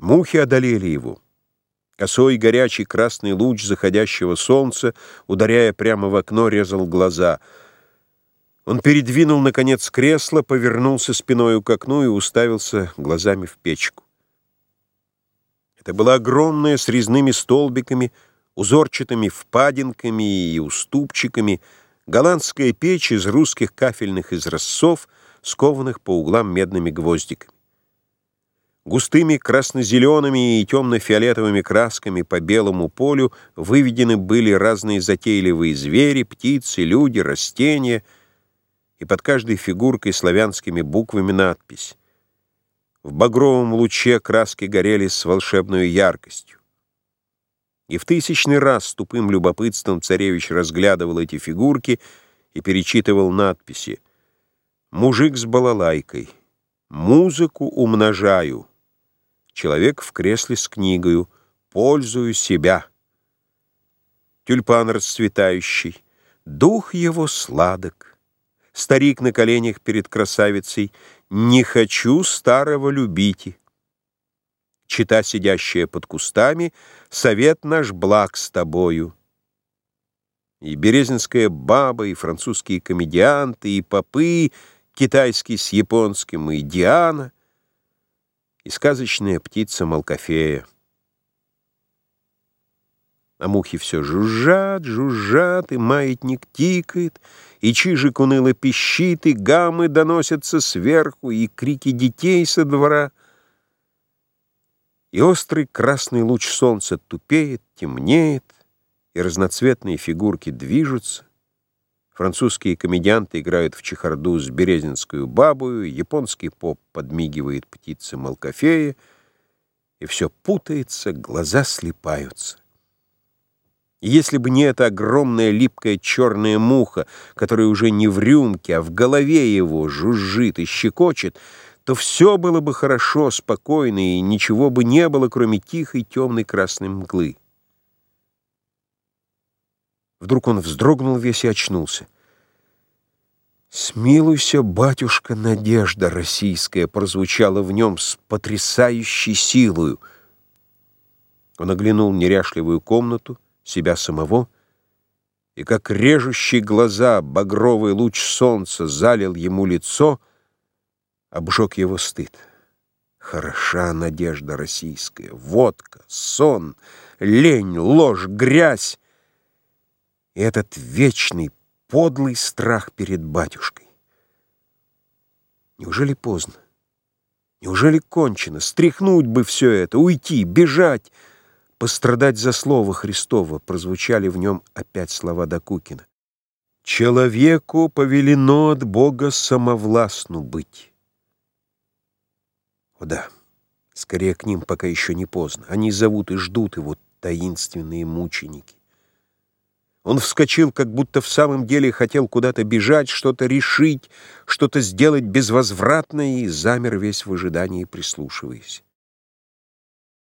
Мухи одолели его. Косой горячий красный луч заходящего солнца, ударяя прямо в окно, резал глаза. Он передвинул, наконец, кресло, повернулся спиной к окну и уставился глазами в печку. Это была огромная с резными столбиками, узорчатыми впадинками и уступчиками, голландская печь из русских кафельных изразцов, скованных по углам медными гвоздиками. Густыми красно-зелеными и темно-фиолетовыми красками по белому полю выведены были разные затейливые звери, птицы, люди, растения, и под каждой фигуркой славянскими буквами надпись. В багровом луче краски горели с волшебной яркостью. И в тысячный раз с тупым любопытством царевич разглядывал эти фигурки и перечитывал надписи. «Мужик с балалайкой. Музыку умножаю». Человек в кресле с книгою. Пользую себя. Тюльпан расцветающий. Дух его сладок. Старик на коленях перед красавицей. Не хочу старого любите. Чита, сидящая под кустами, совет наш благ с тобою. И березинская баба, и французские комедианты, и попы, китайский с японским, и Диана — и сказочная птица Малкофея. А мухи все жужжат, жужжат, и маятник тикает, и чижик уныло пищит, и гаммы доносятся сверху, и крики детей со двора. И острый красный луч солнца тупеет, темнеет, и разноцветные фигурки движутся. Французские комедианты играют в чехарду с березинскую бабою, японский поп подмигивает птице Малкофея, и все путается, глаза слипаются. И если бы не эта огромная липкая черная муха, которая уже не в рюмке, а в голове его жужжит и щекочет, то все было бы хорошо, спокойно, и ничего бы не было, кроме тихой темной красной мглы. Вдруг он вздрогнул весь и очнулся. «Смилуйся, батюшка, надежда российская!» прозвучала в нем с потрясающей силою. Он оглянул неряшливую комнату, себя самого, и как режущий глаза багровый луч солнца залил ему лицо, обжег его стыд. Хороша надежда российская, водка, сон, лень, ложь, грязь и этот вечный, подлый страх перед батюшкой. Неужели поздно? Неужели кончено? Стряхнуть бы все это, уйти, бежать, пострадать за слово Христово, прозвучали в нем опять слова Докукина. Человеку повелено от Бога самовластну быть. О да, скорее к ним, пока еще не поздно. Они зовут и ждут его таинственные мученики. Он вскочил, как будто в самом деле хотел куда-то бежать, что-то решить, что-то сделать безвозвратное, и замер весь в ожидании, прислушиваясь.